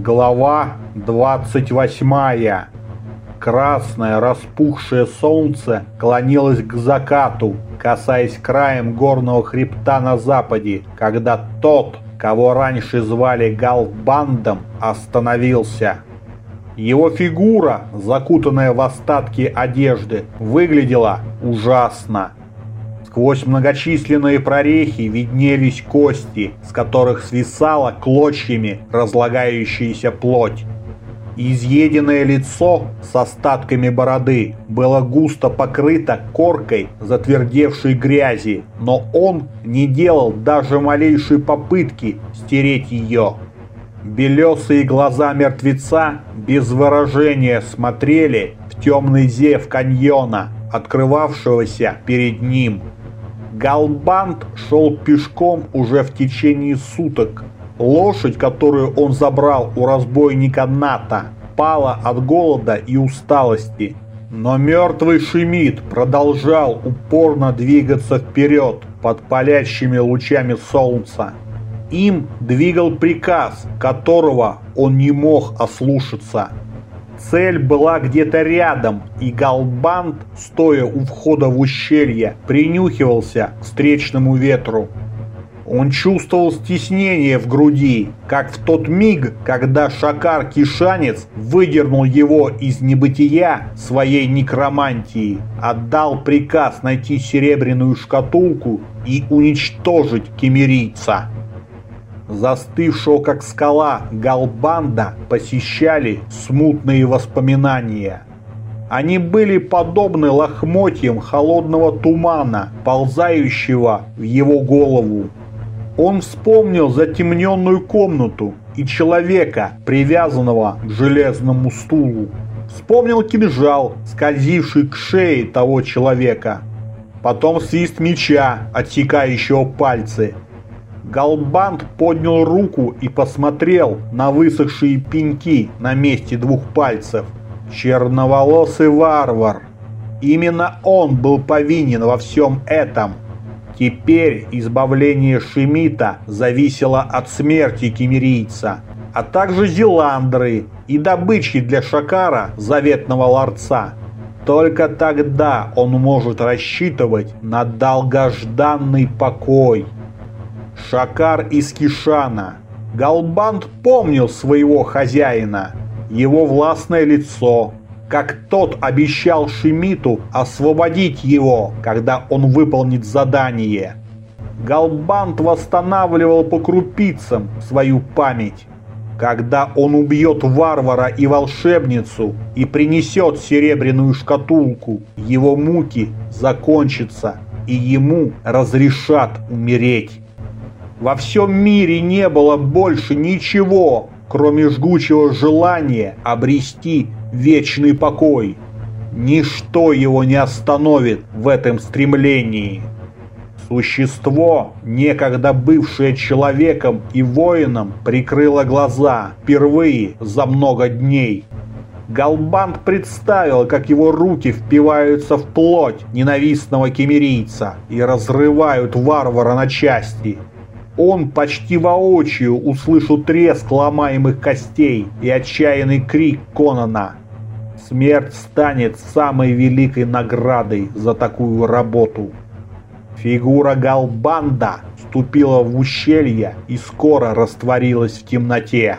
Глава 28. Красное распухшее солнце клонилось к закату, касаясь краем горного хребта на западе, когда тот, кого раньше звали Галбандом, остановился. Его фигура, закутанная в остатки одежды, выглядела ужасно. Сквозь многочисленные прорехи виднелись кости, с которых свисала клочьями разлагающаяся плоть. Изъеденное лицо с остатками бороды было густо покрыто коркой затвердевшей грязи, но он не делал даже малейшей попытки стереть ее. Белесые глаза мертвеца без выражения смотрели в темный зев каньона, открывавшегося перед ним. Галбанд шел пешком уже в течение суток. Лошадь, которую он забрал у разбойника Ната, пала от голода и усталости. Но мертвый Шемид продолжал упорно двигаться вперед под палящими лучами солнца. Им двигал приказ, которого он не мог ослушаться. Цель была где-то рядом, и Галбанд, стоя у входа в ущелье, принюхивался к встречному ветру. Он чувствовал стеснение в груди, как в тот миг, когда Шакар-Кишанец выдернул его из небытия своей некромантии, отдал приказ найти серебряную шкатулку и уничтожить кемерийца застывшего как скала Галбанда, посещали смутные воспоминания. Они были подобны лохмотьям холодного тумана, ползающего в его голову. Он вспомнил затемненную комнату и человека, привязанного к железному стулу. Вспомнил кинжал, скользивший к шее того человека. Потом свист меча, отсекающего пальцы, Галбанд поднял руку и посмотрел на высохшие пеньки на месте двух пальцев. Черноволосый варвар. Именно он был повинен во всем этом. Теперь избавление Шемита зависело от смерти кемерийца, а также Зеландры и добычи для Шакара заветного ларца. Только тогда он может рассчитывать на долгожданный покой. Шакар из Кишана. Галбанд помнил своего хозяина, его властное лицо, как тот обещал Шимиту освободить его, когда он выполнит задание. Галбанд восстанавливал по крупицам свою память. Когда он убьет варвара и волшебницу и принесет серебряную шкатулку, его муки закончатся, и ему разрешат умереть. Во всем мире не было больше ничего, кроме жгучего желания обрести вечный покой. Ничто его не остановит в этом стремлении. Существо, некогда бывшее человеком и воином, прикрыло глаза впервые за много дней. Галбанд представил, как его руки впиваются в плоть ненавистного кемерийца и разрывают варвара на части он почти воочию услышал треск ломаемых костей и отчаянный крик Конана. Смерть станет самой великой наградой за такую работу. Фигура Галбанда вступила в ущелье и скоро растворилась в темноте.